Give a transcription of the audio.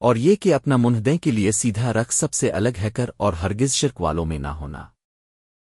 اور یہ کہ اپنا منہدے کے لیے سیدھا رکھ سب سے الگ ہے کر اور ہرگز شرک والوں میں نہ ہونا۔